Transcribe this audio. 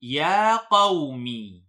Ya qaumi.